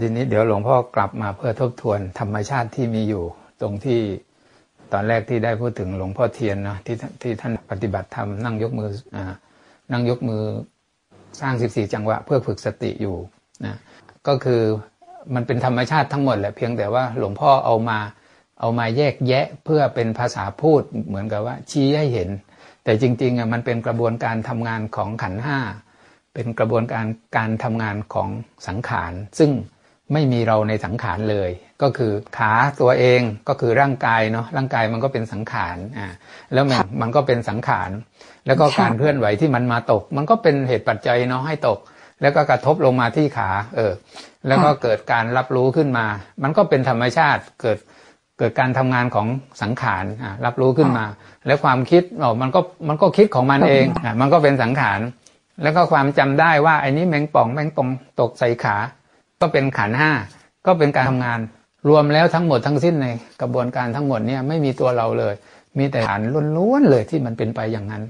ทีนี้เดี๋ยวหลวงพ่อกลับมาเพื่อทบทวนธรรมชาติที่มีอยู่ ตรงที่ตอนแรกที่ได้พูดถึงหลวงพ่อเทียนเนาะที่ที่ท่านปฏิบัติธรรมนั่งยกมืออ่านั่งยกมือสร้าง 14 จังหวะ เพื่อฝึกสติอยู่นะก็คือมันเป็นธรรมชาติทั้งหมดแหละเพียงแต่ว่าหลวงพ่อเอามาเอามาแยกแยะเพื่อเป็นภาษาพูดเหมือนกับว่าชี้ให้เห็น แต่จริงๆอะมันเป็นกระบวนการทำงานของขันห้าเป็นกระบวนการการทำงานของสังขาร ซึ่ง ไม่มีเราในสังขารเลย ก็คือขาตัวเองก็คือร่างกายเนาะร่างกายมันก็เป็นสังขารอ่าแล้วมันมันก็เป็นสังขาร แล้วก็การเคลื่อนไหวที่มันมาตก มันก็เป็นเหตุปัจจัยเนาะให้ตก แล้วก็กระทบลงมาที่ขา เออ แล้วก็เกิดการรับรู้ขึ้นมา มันก็เป็นธรรมชาติเกิดเกิดการทำงานของสังขารอ่ารับรู้ขึ้นมา แล้วความคิดอ๋อมันก็มันก็คิดของมันเองอ่ามันก็เป็นสังขาร แล้วก็ความจำได้ว่าไอ้นี้แมงป่องแมงป่องตกใส่ขา ก็เป็นขันห้าก็เป็นการทำงาน รวมแล้วทั้งหมดทั้งสิ้นในกระบวนการทั้งหมดเนี่ยไม่มีตัวเราเลย มีแต่ขันล้วนๆเลยที่มันเป็นไปอย่างนั้น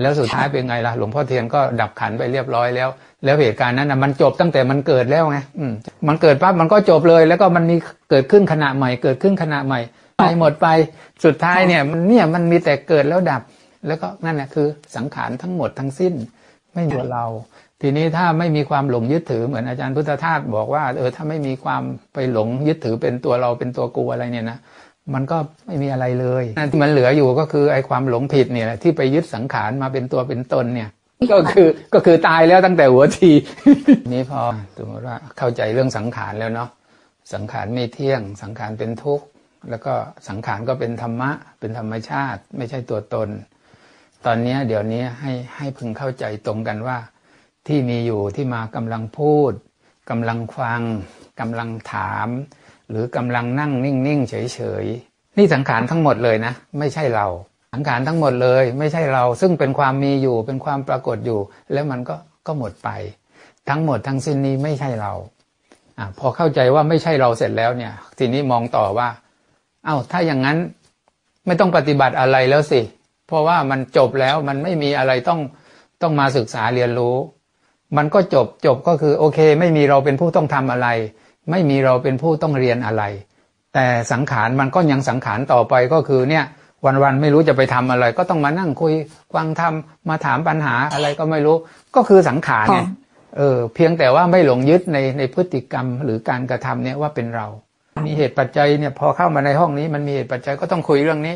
แล้วสุดท้ายเป็นไงล่ะหลวงพ่อเทียนก็ดับขันไปเรียบร้อยแล้ว แล้วเหตุการณ์นั้นนะมันจบตั้งแต่มันเกิดแล้วไงอืมันเกิดปั๊บมันก็จบเลย แล้วก็มันมีเกิดขึ้นขณะใหม่ เกิดขึ้นขณะใหม่ไปหมดไปสุดท้ายเนี่ยมันเนี่ยมันมีแต่เกิดแล้วดับ แล้วก็นั่นแหละคือสังขารทั้งหมดทั้งสิ้น ไม่มีตัวเรา ทีนี้ถ้าไม่มีความหลงยึดถือเหมือนอาจารย์พุทธทาสบอกว่า เออถ้าไม่มีความไปหลงยึดถือเป็นตัวเราเป็นตัวกูอะไรเนี่ยนะมันก็ไม่มีอะไรเลยนั่นที่มันเหลืออยู่ก็คือไอ้ความหลงผิดเนี่ยแหละที่ไปยึดสังขารมาเป็นตัวเป็นตนเนี่ย ก็คือก็คือตายแล้วตั้งแต่หัวทีนี้พอสมมติว่าเข้าใจเรื่องสังขารแล้วเนาะสังขารไม่เที่ยง สังขารเป็นทุกข์แล้วก็สังขารก็เป็นธรรมะ เป็นธรรมชาติ ไม่ใช่ตัวตน ตอนนี้เดี๋ยวนี้ให้ให้พึงเข้าใจตรงกันว่า ที่มีอยู่ที่มากำลังพูดกำลังฟังกำลังถาม หรือกำลังนั่งนิ่งๆเฉยๆนี่สังขารทั้งหมดเลยนะ ไม่ใช่เรา สังขารทั้งหมดเลย ไม่ใช่เรา ซึ่งเป็นความมีอยู่เป็นความปรากฏอยู่ แล้วมันก็ก็หมดไป ทั้งหมดทั้งสิ้นนี้ไม่ใช่เราอพอเข้าใจว่าไม่ใช่เราเสร็จแล้วเนี่ยทีนี้มองต่อว่า เอ้าถ้าอย่างนั้นไม่ต้องปฏิบัติอะไรแล้วสิ เพราะว่ามันจบแล้วมันไม่มีอะไรต้องต้องมาศึกษาเรียนรู้ มันก็จบจบก็คือโอเค ไม่มีเราเป็นผู้ต้องทำอะไร ไม่มีเราเป็นผู้ต้องเรียนอะไร แต่สังขารมันก็ยังสังขารต่อไปก็คือเนี่ยวันๆไม่รู้จะไปทำอะไร ก็ต้องมานั่งคุยฟังทำมาถามปัญหาอะไรก็ไม่รู้ ก็คือสังขารไงเออเพียงแต่ว่าไม่หลงยึดในในพฤติกรรมหรือการกระทำเนี่ยว่าเป็นเรา มีเหตุปัจจัยเนี่ยพอเข้ามาในห้องนี้มันมีเหตุปัจจัยก็ต้องคุยเรื่องนี้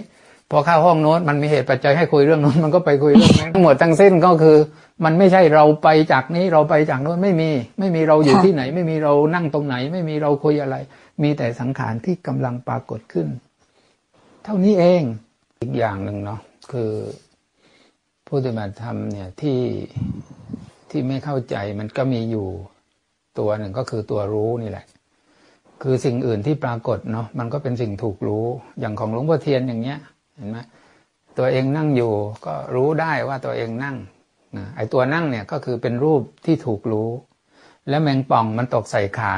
พอเข้าห้องโน้นมันมีเหตุปัจจัยให้คุยเรื่องโน้นมันก็ไปคุยเรื่องนั้นทั้งหมดทั้งสิ้นก็คือ มันไม่ใช่เราไปจากนี้เราไปจากโน้นไม่มี ไม่มีเราอยู่ที่ไหน ไม่มีเรานั่งตรงไหน ไม่มีเราคุยอะไร มีแต่สังขารที่กำลังปรากฏขึ้น เท่านี้เองอีกอย่างหนึ่งเนาะคือผู้ปฏิบัติธรรมเนี่ยที่ที่ไม่เข้าใจมันก็มีอยู่ตัวหนึ่งก็คือตัวรู้นี่แหละ คือสิ่งอื่นที่ปรากฏเนาะมันก็เป็นสิ่งถูกรู้อย่างของหลวงพ่อเทียนอย่างเงี้ย เห็นไหมตัวเองนั่งอยู่ก็รู้ได้ว่าตัวเองนั่งนะไอตัวนั่งเนี่ยก็คือเป็นรูปที่ถูกรู้ แล้วแมงป่องมันตกใส่ขา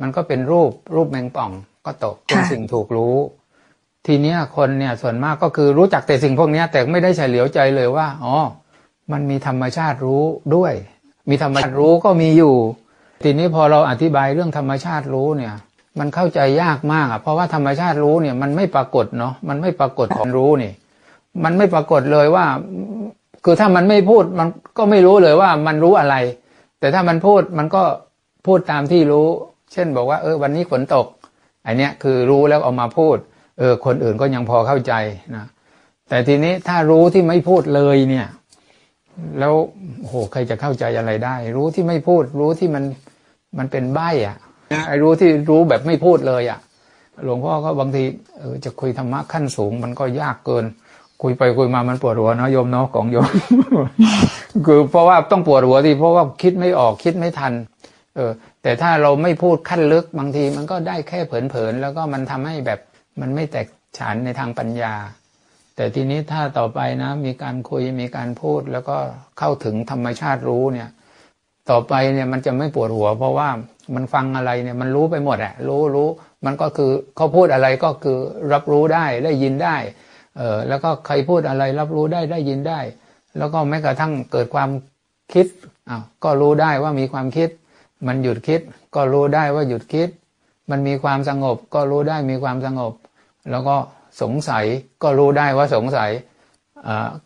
มันก็เป็นรูปรูปแมงป่องก็ตกเป็นสิ่งถูกรู้ ทีเนี้ยคนเนี่ยส่วนมากก็คือรู้จักแต่สิ่งพวกเนี้ยแต่ไม่ได้เฉลียวใจเลยว่าอ๋อมันมีธรรมชาติรู้ด้วย มีธรรมชาติรู้ก็มีอยู่ ทีนี้พอเราอธิบายเรื่องธรรมชาติรู้เนี่ย มันเข้าใจยากมากอะเพราะว่าธรรมชาติรู้เนี่ย มันไม่ปรากฏเนาะมันไม่ปรากฏของรู้นี่ มันไม่ปรากฏเลยว่า คือถ้ามันไม่พูดมันก็ไม่รู้เลยว่ามันรู้อะไร แต่ถ้ามันพูดมันก็พูดตามที่รู้ เช่นบอกว่า เออ วันนี้ฝนตกอันเนี้ยคือรู้แล้วเอามาพูด เออ คนอื่นก็ยังพอเข้าใจนะแต่ทีนี้ถ้ารู้ที่ไม่พูดเลยเนี่ย แล้วโหใครจะเข้าใจอะไรได้ รู้ที่ไม่พูด รู้ที่มันมันเป็นใบ้อะ ไอ้รู้ที่รู้แบบไม่พูดเลยอะหลวงพ่อก็บางทีเออจะคุยธรรมะขั้นสูง มันก็ยากเกิน คุยไปคุยมามันปวดหัวเนาะโยมเนาะของโยมคือเพราะว่าต้องปวดหัวที่เพราะว่าคิดไม่ออกคิดไม่ทัน เออ แต่ถ้าเราไม่พูดขั้นลึกบางทีมันก็ได้แค่เผลอๆแล้วก็มันทำให้แบบมันไม่แตกฉานในทางปัญญา แต่ทีนี้ถ้าต่อไปนะ มีการคุยมีการพูดแล้วก็เข้าถึงธรรมชาติรู้เนี่ย ต่อไปเนี่ยมันจะไม่ปวดหัว เพราะว่า มันฟังอะไรเนี่ยมันรู้ไปหมดอะรู้รู้มันก็คือเขาพูดอะไรก็คือรับรู้ได้ได้ยินได้เออแล้วก็ใครพูดอะไรรับรู้ได้ได้ยินได้ แล้วก็แม้กระทั่งเกิดความคิดอ้าวก็รู้ได้ว่ามีความคิด มันหยุดคิด ก็รู้ได้ว่าหยุดคิด มันมีความสงบ ก็รู้ได้มีความสงบ แล้วก็สงสัยก็รู้ได้ว่าสงสัย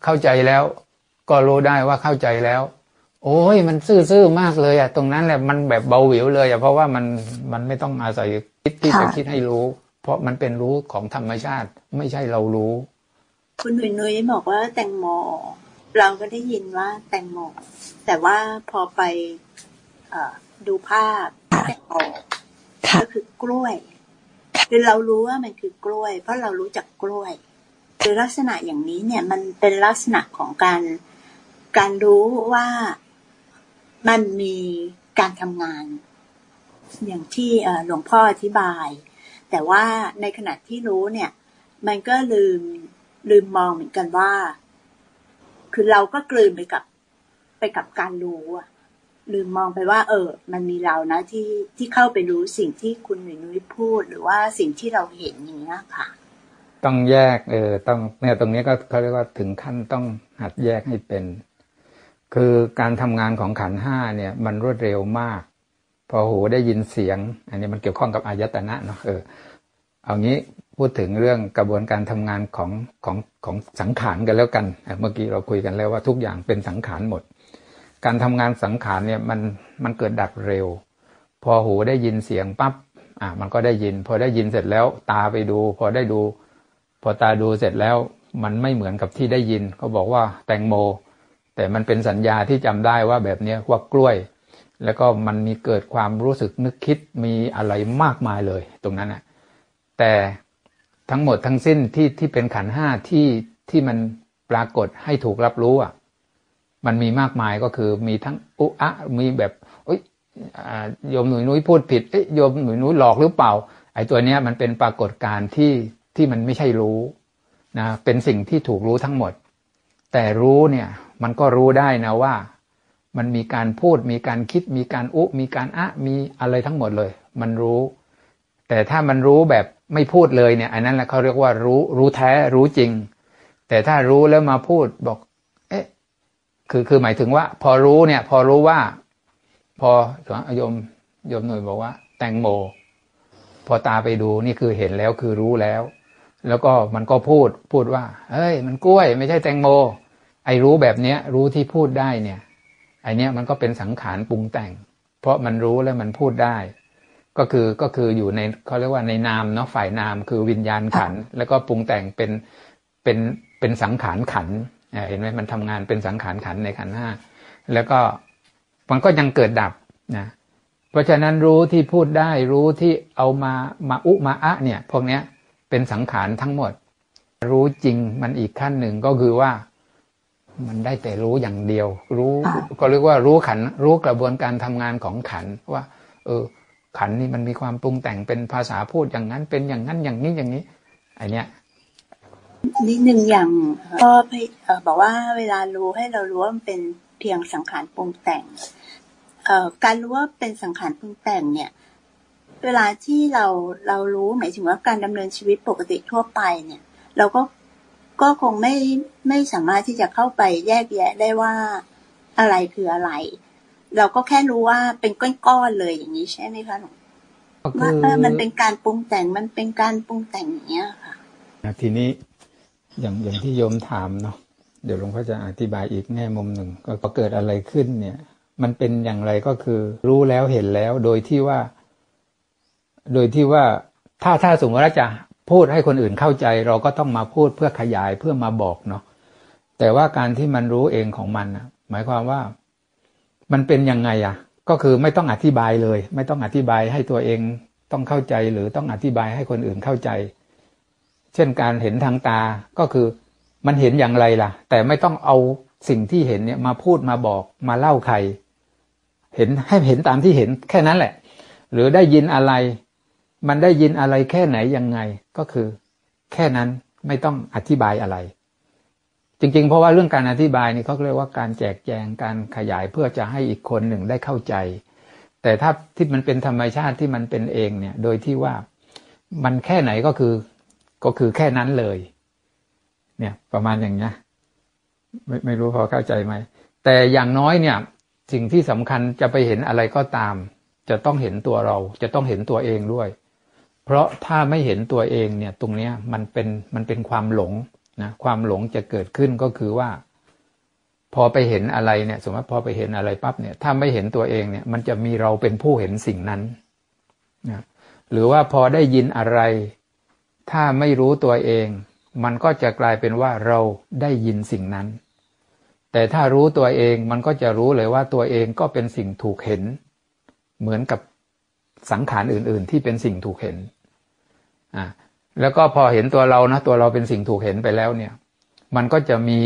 เข้าใจแล้ว ก็รู้ได้ว่าเข้าใจแล้ว โอ้ยมันซื่อๆมากเลยอะตรงนั้นแหละมันแบบเบาหวิวเลยอะเพราะว่ามันมันไม่ต้องอาศัยคิดที่จะคิดให้รู้ เพราะมันเป็นรู้ของธรรมชาติ ไม่ใช่เรารู้ คุณหนุ่ยนุ้ยบอกว่าแตงโมเราก็ได้ยินว่าแตงโมแต่ว่าพอไปดูภาพแตงโมก็คือกล้วยคือเรารู้ว่ามันคือกล้วย เพราะเรารู้จักกล้วย คือลักษณะอย่างนี้เนี่ยมันเป็นลักษณะของการการรู้ว่า มันมีการทำงาน อย่างที่หลวงพ่ออธิบาย แต่ว่าในขณะที่รู้เนี่ย มันก็ลืมลืมมองเหมือนกันว่า คือเราก็กลืนไปกับไปกับการรู้อะลืมมองไปว่า เออ มันมีเรานะที่ที่เข้าไปรู้สิ่งที่คุณหนุ่ยนุ้ยพูด หรือว่าสิ่งที่เราเห็นอย่างนี้ค่ะ ต้องแยก เออ ต้องเนี่ยตรงนี้ก็เขาเรียกว่าถึงขั้นต้องหัดแยกให้เป็น คือการทำงานของขันห้าเนี่ย มันรวดเร็วมาก พอหูได้ยินเสียง อันนี้มันเกี่ยวข้องกับอายตนะเนาะเออเอางี้พูดถึงเรื่องกระบวนการทำงานของของของสังขารกันแล้วกัน เมื่อกี้เราคุยกันแล้วว่าทุกอย่างเป็นสังขารหมด การทำงานสังขารเนี่ยมันมันเกิดดับเร็ว พอหูได้ยินเสียงปั๊บอะมันก็ได้ยิน พอได้ยินเสร็จแล้วตาไปดู พอได้ดู พอตาดูเสร็จแล้ว มันไม่เหมือนกับที่ได้ยินเขาบอกว่าแตงโม แต่มันเป็นสัญญาที่จำได้ว่าแบบนี้ว่ากล้วย แล้วก็มันมีเกิดความรู้สึกนึกคิดมีอะไรมากมายเลยตรงนั้นนะแต่ทั้งหมดทั้งสิ้นที่ที่เป็นขันห้าที่ที่มันปรากฏให้ถูกรับรู้อะมันมีมากมายก็คือมีทั้งอุอะมีแบบโอ้ยโยมหนุ่ยนุ้ยพูดผิดเอ้ยโยมหนุ่ยนุ้ยหลอกหรือเปล่า ไอ้ตัวเนี้ยมันเป็นปรากฏการณ์ที่ที่มันไม่ใช่รู้นะเป็นสิ่งที่ถูกรู้ทั้งหมด แต่รู้เนี่ย มันก็รู้ได้นะว่า มันมีการพูด มีการคิด มีการอุ มีการอะ มีอะไรทั้งหมดเลย มันรู้ แต่ถ้ามันรู้แบบไม่พูดเลยเนี่ย อันนั้นแหละเขาเรียกว่ารู้ รู้แท้ รู้จริง แต่ถ้ารู้แล้วมาพูดบอก เอ๊ะ คือ คือหมายถึงว่า พอรู้เนี่ย พอรู้ว่า พอโยมโยมหน่วยบอกว่า แตงโม พอตาไปดูนี่คือเห็นแล้วคือรู้แล้ว แล้วก็มันก็พูด พูดว่า เฮ้ย มันกล้วย ไม่ใช่แตงโม ไอ้รู้แบบเนี้ย รู้ที่พูดได้เนี่ยไอเนี้ยมันก็เป็นสังขารปรุงแต่ง เพราะมันรู้แล้วมันพูดได้ ก็คือก็คืออยู่ในเขาเรียกว่าในนามเนาะฝ่ายนามคือวิญญาณขัน แล้วก็ปรุงแต่งเป็นเป็นเป็นสังขารขันเห็นไหมมันทำงานเป็นสังขารขันในขันห้าแล้วก็มันก็ยังเกิดดับนะเพราะฉะนั้นรู้ที่พูดได้รู้ที่เอามามาอุมาอะเนี่ยพวกเนี้ยเป็นสังขารทั้งหมด รู้จริงมันอีกขั้นหนึ่งก็คือว่า มันได้แต่รู้อย่างเดียว รู้ก็เรียกว่ารู้ขัน รู้กระบวนการทำงานของขันว่า เออ ขันนี่มันมีความปรุงแต่งเป็นภาษาพูดอย่างนั้นเป็นอย่างนั้นอย่างนี้อย่างนี้ไอเนี้ยนิดหนึ่งอย่างก็บอกว่าเวลารู้ให้เรารู้ว่ามันเป็นเพียงสังขารปรุงแต่งเอ่อการรู้ว่าเป็นสังขารปรุงแต่งเนี่ย เวลาที่เราเรารู้หมายถึงว่าการดำเนินชีวิตปกติทั่วไปเนี่ย เราก็ ก็คงไม่ไม่สามารถที่จะเข้าไปแยกแยะได้ว่าอะไรคืออะไร เราก็แค่รู้ว่าเป็นก้อนๆเลยอย่างนี้ใช่ไหมคะหลวงว่าเออมันเป็นการปรุงแต่งมันเป็นการปรุงแต่งอย่างเงี้ยค่ะทีนี้อย่างอย่างที่โยมถามเนาะเดี๋ยวหลวงพ่อจะอธิบายอีกแง่มุมหนึ่งก็เกิดอะไรขึ้นเนี่ย มันเป็นอย่างไรก็คือ รู้แล้วเห็นแล้วโดยที่ว่า โดยที่ว่าถ้าถ้าสมมติว่าจะ พูดให้คนอื่นเข้าใจ เราก็ต้องมาพูดเพื่อขยายเพื่อมาบอกเนาะแต่ว่าการที่มันรู้เองของมันนะหมายความว่า มันเป็นยังไงอะก็คือไม่ต้องอธิบายเลย ไม่ต้องอธิบายให้ตัวเองต้องเข้าใจหรือต้องอธิบายให้คนอื่นเข้าใจ เช่นการเห็นทางตาก็คือมันเห็นอย่างไรล่ะ แต่ไม่ต้องเอาสิ่งที่เห็นเนี่ยมาพูดมาบอกมาเล่าใคร เห็นให้เห็นตามที่เห็นแค่นั้นแหละ หรือได้ยินอะไร มันได้ยินอะไรแค่ไหนยังไงก็คือ แค่นั้นไม่ต้องอธิบายอะไร จริง ๆ เพราะว่าเรื่องการอธิบายนี่เขาเรียกว่าการแจกแจงการขยายเพื่อจะให้อีกคนหนึ่งได้เข้าใจ แต่ถ้าที่มันเป็นธรรมชาติที่มันเป็นเองเนี่ย โดยที่ว่ามันแค่ไหนก็คือก็คือแค่นั้นเลย เนี่ยประมาณอย่างนี้ไม่ไม่รู้พอเข้าใจไหมแต่อย่างน้อยเนี่ย สิ่งที่สำคัญจะไปเห็นอะไรก็ตาม จะต้องเห็นตัวเรา จะต้องเห็นตัวเองด้วย เพราะถ้าไม่เห็นตัวเองเนี่ยตรงเนี้ยมันเป็นมันเป็นความหลงนะความหลงจะเกิดขึ้นก็คือว่า พอไปเห็นอะไรเนี่ย สมมติพอไปเห็นอะไรปั๊บเนี่ย ถ้าไม่เห็นตัวเองเนี่ย มันจะมีเราเป็นผู้เห็นสิ่งนั้นนะหรือว่าพอได้ยินอะไร ถ้าไม่รู้ตัวเอง มันก็จะกลายเป็นว่าเราได้ยินสิ่งนั้น แต่ถ้ารู้ตัวเองมันก็จะรู้เลยว่าตัวเองก็เป็นสิ่งถูกเห็น เหมือนกับสังขารอื่น ๆ ที่เป็นสิ่งถูกเห็น อ่าแล้วก็พอเห็นตัวเรานะตัวเราเป็นสิ่งถูกเห็นไปแล้วเนี่ย มันก็จะมี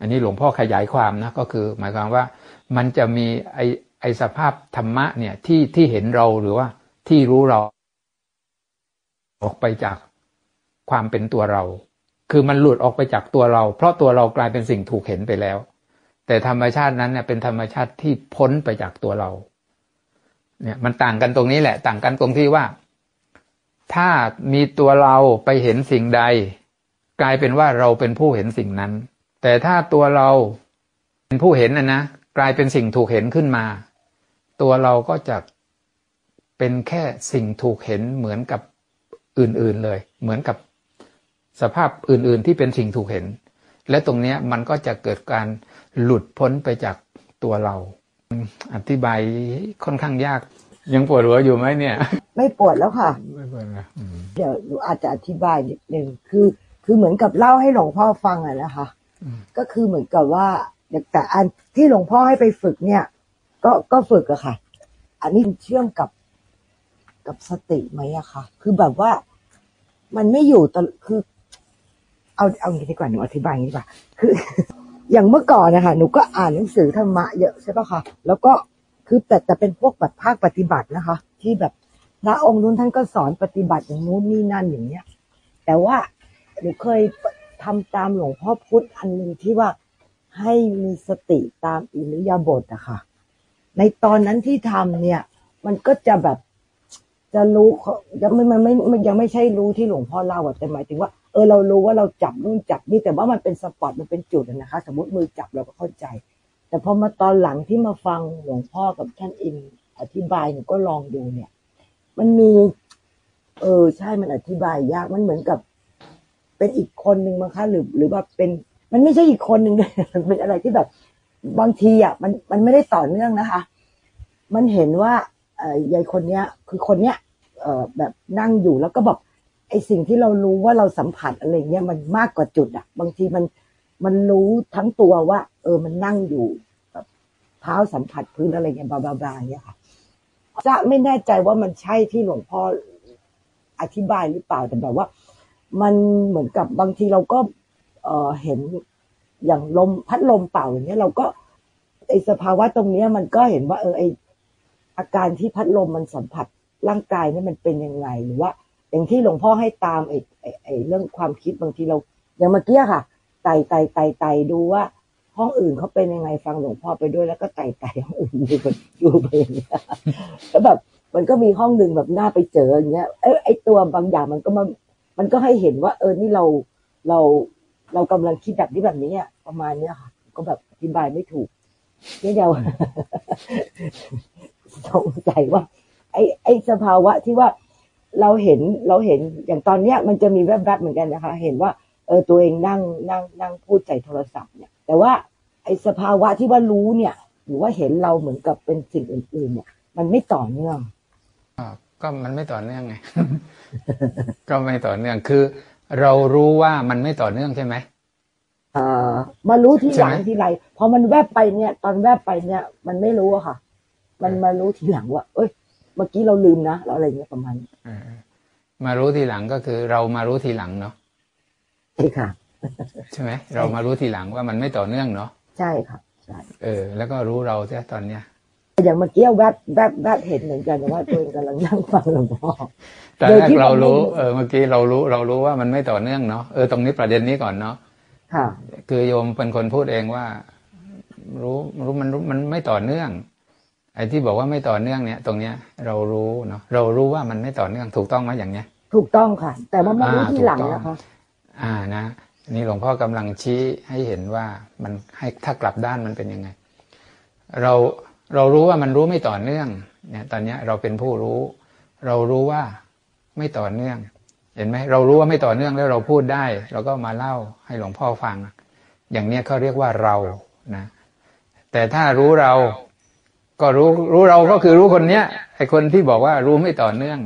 อันนี้หลวงพ่อขยายความนะก็คือ หมายความว่ามันจะมีไอไอสภาพธรรมะเนี่ยที่ที่เห็นเราหรือว่าที่รู้เรา ออกไปจากความเป็นตัวเรา คือมันหลุดออกไปจากตัวเรา เพราะตัวเรากลายเป็นสิ่งถูกเห็นไปแล้ว แต่ธรรมชาตินั้นเนี่ยเป็นธรรมชาติที่พ้นไปจากตัวเรา เนี่ยมันต่างกันตรงนี้แหละ ต่างกันตรงที่ว่า ถ้ามีตัวเราไปเห็นสิ่งใด กลายเป็นว่าเราเป็นผู้เห็นสิ่งนั้น แต่ถ้าตัวเราเป็นผู้เห็นนะนะกลายเป็นสิ่งถูกเห็นขึ้นมา ตัวเราก็จะเป็นแค่สิ่งถูกเห็นเหมือนกับอื่นๆเลย เหมือนกับสภาพอื่นๆที่เป็นสิ่งถูกเห็น และตรงนี้มันก็จะเกิดการหลุดพ้นไปจากตัวเรา อธิบายค่อนข้างยาก ยังปวดหัวอยู่ไหมเนี่ย ไม่ปวดแล้วค่ะ ไม่ปวดนะอืมเดี๋ยวหนูอาจจะอธิบายนิดนึงคือ คือเหมือนกับเล่าให้หลวงพ่อฟังอะนะคะอืมก็คือเหมือนกับว่าแต่อันที่หลวงพ่อให้ไปฝึกเนี่ย ก็ก็ฝึกอะค่ะ อันนี้เชื่อมกับกับสติไหมอะค่ะ คือแบบว่ามันไม่อยู่ตลคือ เอาเอาอย่างนี้ดีกว่าหนูอธิบายอย่างนี้ดีกว่า คือ อย่างเมื่อก่อนนะคะหนูก็อ่านหนังสือธรรมะเยอะใช่ปะคะแล้วก็ คือแต่แต่เป็นพวกแบบภาคปฏิบัตินะคะ ที่แบบพระองค์นู้นท่านก็สอนปฏิบัติอย่างนู้นนี่นั่นอย่างเนี้ย แต่ว่าหนูเคยทำตามหลวงพ่อพุธอันหนึ่งที่ว่าให้มีสติตามอิริยาบถอะค่ะ ในตอนนั้นที่ทำเนี่ย มันก็จะแบบจะรู้เขายังไม่มันไม่ยังไม่ใช่รู้ที่หลวงพ่อเล่าอะแต่หมายถึงว่าเออเรารู้ว่าเราจับนู่นจับนี่แต่ว่ามันเป็นสปอตมันเป็นจุดนะคะ สมมติมือจับเราก็เข้าใจ แต่พอมาตอนหลังที่มาฟังหลวงพ่อกับท่านอินอธิบายหนูก็ลองดูเนี่ย มันมี เออใช่มันอธิบายยากมันเหมือนกับ เป็นอีกคนหนึ่งมั้งคะหรือ หรือว่าเป็น มันไม่ใช่อีกคนหนึ่งด้วยมันเป็นอะไรที่แบบ บางทีอะมันมันไม่ได้ต่อเนื่องนะคะ มันเห็นว่าเอ่อยายคนเนี้ย คือคนเนี้ยเอ่อแบบนั่งอยู่แล้วก็แบบไอสิ่งที่เรารู้ว่าเราสัมผัสอะไรเงี้ยมันมากกว่าจุดอะ บางทีมัน มันรู้ทั้งตัวว่า เออมันนั่งอยู่แบบเท้าสัมผัสพื้นอะไรเงี้ยบาบาบาเงี้ยค่ะจะไม่แน่ใจว่ามันใช่ที่หลวงพ่ออธิบายหรือเปล่าแต่แบบว่า มันเหมือนกับบางทีเราก็ เออเห็นอย่างลมพัดลมเป่าอย่างเงี้ย เราก็ไอสภาวะตรงเนี้ย มันก็เห็นว่า เออไออาการที่พัดลมมันสัมผัสร่างกายเนี่ยมันเป็นยังไงหรือว่า อย่างที่หลวงพ่อให้ตามไอไอไอเรื่องความคิดบางทีเรา อย่างเมื่อกี้ค่ะ ไต่ไต่ไต่ไต่ดูว่า ห้องอื่นเขาเป็นยังไงฟังหลวงพ่อไปด้วยแล้วก็ไต่ไต่ห้องอื่นดูไปดูไปอย่างเงี้ยแล้วแบบมันก็มีห้องหนึ่งแบบน่าไปเจออย่างเงี้ยไอ้ไอตัวบางอย่างมันก็มามันก็ให้เห็นว่า เออนี่เราเราเรากำลังคิดแบบนี้แบบนี้อะประมาณเนี้ยค่ะ ก็แบบอธิบายไม่ถูกนี่เดียวสงสัยว่า ไอไอสภาวะที่ว่าเราเห็นเราเห็นอย่างตอนเนี้ย มันจะมีแวบๆเหมือนกันนะคะ เห็นว่า เออตัวเองนั่งนั่งนั่งพูดใส่โทรศัพท์เนี่ย แต่ว่าไอสภาวะที่ว่ารู้เนี่ย หรือว่าเห็นเราเหมือนกับเป็นสิ่งอื่นๆเนี่ย มันไม่ต่อเนื่องอ่าก็มันไม่ต่อเนื่องไงก็ไม่ต่อเนื่องคือ เรารู้ว่ามันไม่ต่อเนื่องใช่ไหมเอ่อมารู้ทีหลังใช่ไหมทีไรพอมันแวบไปเนี่ย ตอนแวบไปเนี่ย มันไม่รู้อะค่ะ มันมารู้ทีหลังว่า เอ้ย เมื่อกี้เราลืมนะเราอะไรเงี้ยประมาณนี้เออมารู้ทีหลังก็คือเรามารู้ทีหลังเนาะใช่ ค่ะ ใช่ไหมเรามารู้ทีหลังว่ามันไม่ต่อเนื่องเนาะใช่ค่ะใช่เออ แล้วก็รู้เราใช่ตอนเนี้ยอย่างเมื่อกี้แวบแวบแวบเห็นเหมือนกันแต่ว่าตัวเองกำลังนั่งฟังหลวงพ่อตอนโดยแรกที่เราเราไม่รู้เออเมื่อกี้เรารู้เรารู้ว่ามันไม่ต่อเนื่องเนาะเออตรงนี้ประเด็นนี้ก่อนเนาะค่ะ คือโยมเป็นคนพูดเองว่า รู้รู้มันรู้มันไม่ต่อเนื่อง ไอ้ที่บอกว่าไม่ต่อเนื่องเนี่ย ตรงเนี้ย เรารู้เนาะเรารู้ว่ามันไม่ต่อเนื่องถูกต้องไหมอย่างเนี้ย ถูกต้องค่ะ แต่ว่ามารู้อ่าทีหลังถูกต้องนะคะ อ่านะนี่หลวงพ่อกำลังชี้ให้เห็นว่ามันให้ถ้ากลับด้านมันเป็นยังไง เราเรารู้ว่ามันรู้ไม่ต่อเนื่องเนี่ยตอนนี้เราเป็นผู้รู้ เรารู้ว่าไม่ต่อเนื่อง เห็นไหมเรารู้ว่าไม่ต่อเนื่องแล้วเราพูดได้ เราก็มาเล่าให้หลวงพ่อฟัง อย่างเนี้ยเขาเรียกว่าเรานะแต่ถ้ารู้เราก็รู้รู้เราก็คือรู้คนเนี้ยไอคนที่บอกว่ารู้ไม่ต่อเนื่อง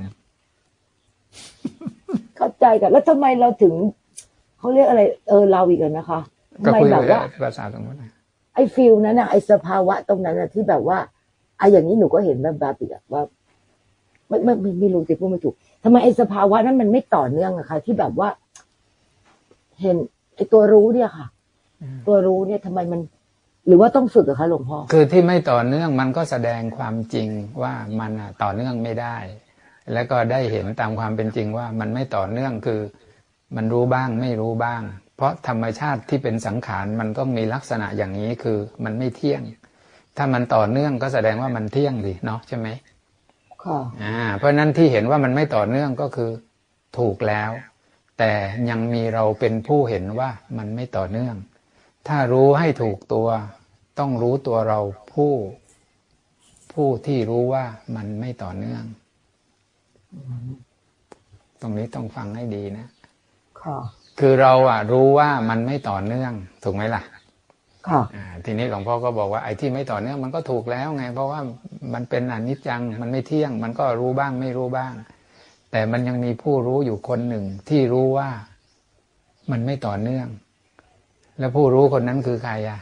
เข้าใจกันแล้วทำไมเราถึง เขาเรียกอะไรเออเราอีกแล้วนะคะทำก็ไมคุยแบบว่าภาษาสมมตินะไอ้ฟิลนั้นอะไอ้สภาวะตรงนั้นอะที่แบบว่าไอ้อย่างนี้หนูก็เห็นแบบแบบอีกอะว่าไม่ไม่ไม่ไม่รู้สิพูดไม่ถูกทำไมไอ้สภาวะนั้นมันไม่ต่อเนื่องอะคะที่แบบว่า เห็นไอ้ตัวรู้เนี่ยค่ะ ตัวรู้เนี่ยทำไมมัน หรือว่าต้องฝึกอะคะหลวงพ่อคือที่ไม่ต่อเนื่องมันก็แสดงความจริงว่ามันอะต่อเนื่องไม่ได้ แล้วก็ได้เห็นตามความเป็นจริงว่ามันไม่ต่อเนื่องคือ มันรู้บ้างไม่รู้บ้าง เพราะธรรมชาติที่เป็นสังขารมันต้องมีลักษณะอย่างนี้คือมันไม่เที่ยง ถ้ามันต่อเนื่องก็แสดงว่ามันเที่ยงสิเนาะใช่ไหมค่ะอ่า เพราะฉะนั้นที่เห็นว่ามันไม่ต่อเนื่องก็คือ ถูกแล้ว แต่ยังมีเราเป็นผู้เห็นว่ามันไม่ต่อเนื่อง ถ้ารู้ให้ถูกตัว ต้องรู้ตัวเราผู้ ผู้ที่รู้ว่ามันไม่ต่อเนื่อง ตรงนี้ต้องฟังให้ดีนะ ค่ะคือเราอะรู้ว่ามันไม่ต่อเนื่องถูกไหมล่ะค่ะอ่าทีนี้หลวงพ่อก็บอกว่าไอ้ที่ไม่ต่อเนื่องมันก็ถูกแล้วไง เพราะว่ามันเป็นอนิจจังมันไม่เที่ยง มันก็รู้บ้างไม่รู้บ้าง แต่มันยังมีผู้รู้อยู่คนหนึ่ง ที่รู้ว่ามันไม่ต่อเนื่อง แล้วผู้รู้คนนั้นคือใครอะ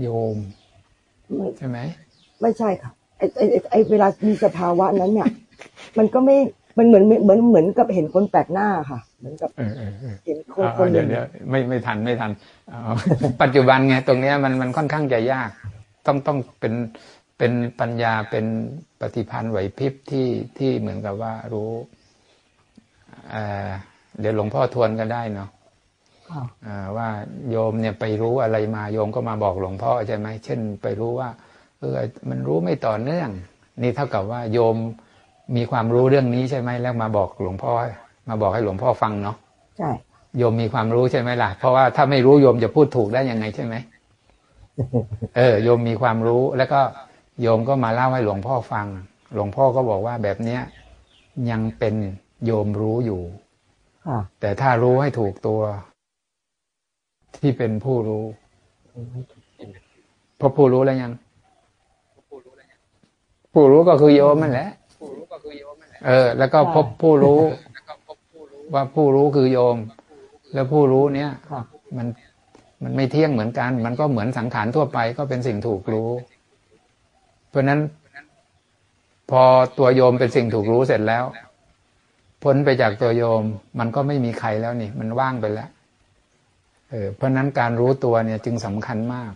โยมไม่ใช่ไหมไม่ใช่ค่ะไอ้ไอ้ไอ้ไอ้เวลามีสภาวะนั้นเนี่ยมันก็ไม่ มันเหมือนเหมือนเหมือนกับเห็นคนแปลกหน้าค่ะ เหมือนกับเออเออเออเห็นคนเอาคนหเดี๋ยนึ่วงเดี๋ยวไม่ไม่ทันไม่ทันเอาปัจจุบันไงตรงเนี้ยมันมันค่อนข้างจะยาก ต้องต้องเป็นเป็นปัญญาเป็นปฏิพันธ์ไหวพริบที่ที่เหมือนกับว่ารู้เอ่อเดี๋ยวหลวงพ่อทวนก็ได้เนาะค่ะอ่าว่าโยมเนี่ยไปรู้อะไรมาโยมก็มาบอกหลวงพ่อใช่ไหมเช่น ไปรู้ว่า เออมันรู้ไม่ต่อเนื่อง นี่เท่ากับว่าโยม มีความรู้เรื่องนี้ใช่ไหมแล้วมาบอกหลวงพ่อ มาบอกให้หลวงพ่อฟังเนาะใช่โยมมีความรู้ใช่ไหมล่ะ เพราะว่าถ้าไม่รู้โยมจะพูดถูกได้ยังไงใช่ไหมเออโยมมีความรู้แล้วก็โยมก็มาเล่าให้หลวงพ่อฟัง หลวงพ่อก็บอกว่าแบบเนี้ยยังเป็นโยมรู้อยู่ค่ะแต่ถ้ารู้ให้ถูกตัว ที่เป็นผู้รู้เพราะผู้รู้แล้วยัง ผู้รู้ก็คือโยมนั่นแหละ เออ แล้วก็พบผู้รู้ ว่าผู้รู้คือโยม แล้วผู้รู้เนี้ยค่ะมันมันไม่เที่ยงเหมือนกัน มันก็เหมือนสังขารทั่วไปก็เป็นสิ่งถูกรู้ เพราะฉะนั้น พอตัวโยมเป็นสิ่งถูกรู้เสร็จแล้ว พ้นไปจากตัวโยม มันก็ไม่มีใครแล้วนี่ มันว่างไปแล้วเออเพราะฉะนั้นการรู้ตัวเนี่ยจึงสำคัญมาก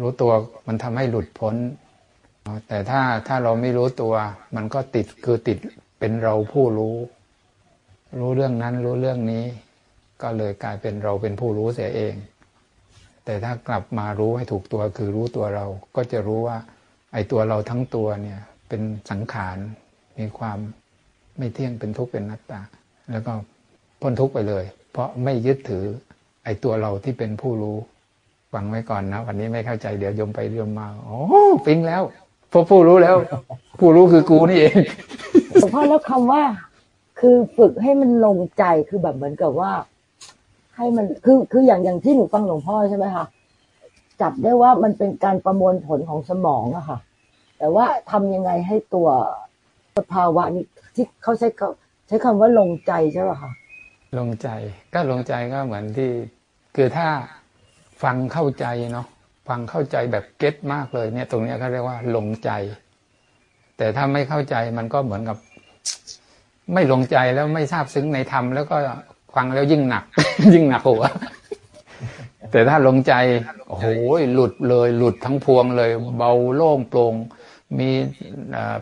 รู้ตัวมันทำให้หลุดพ้น แต่ถ้าถ้าเราไม่รู้ตัว มันก็ติดคือติดเป็นเราผู้รู้ รู้เรื่องนั้นรู้เรื่องนี้ ก็เลยกลายเป็นเราเป็นผู้รู้เสียเอง แต่ถ้ากลับมารู้ให้ถูกตัวคือรู้ตัวเราก็จะรู้ว่า ไอ้ตัวเราทั้งตัวเนี่ยเป็นสังขารมีความไม่เที่ยงเป็นทุกข์เป็นนัตตา แล้วก็พ้นทุกข์ไปเลย เพราะไม่ยึดถือ ไอ้ตัวเราที่เป็นผู้รู้ฟังไว้ก่อนนะ วันนี้ไม่เข้าใจเดี๋ยวโยมไปโยมมา โอ้ปิ๊งแล้ว พบผู้รู้แล้ว ผู้รู้คือกูนี่เองหลวงพ่อแล้วคำว่า คือฝึกให้มันลงใจคือแบบเหมือนกับว่า ให้มันคือคืออย่างอย่างที่หนูฟังหลวงพ่อใช่ไหมคะจับได้ว่ามันเป็นการประมวลผลของสมองอะค่ะ แต่ว่าทำยังไงให้ตัวสภาวะนี้ที่เขาใช้เขาใช้คำว่าลงใจใช่ป่ะคะลงใจ ก็ลงใจก็เหมือนที่ คือถ้าฟังเข้าใจเนาะ ฟังเข้าใจแบบเก็ตมากเลยเนี่ย ตรงเนี้ยเขาเรียกว่าลงใจ แต่ถ้าไม่เข้าใจมันก็เหมือนกับ ไม่ลงใจแล้วไม่ทราบซึ้งในธรรมแล้วก็ฟังแล้วยิ่งหนัก ยิ่งหนักหัวแต่ถ้าลงใจโอ้โหหลุดเลย หลุดทั้งพวงเลย เบาโล่งโปร่งมี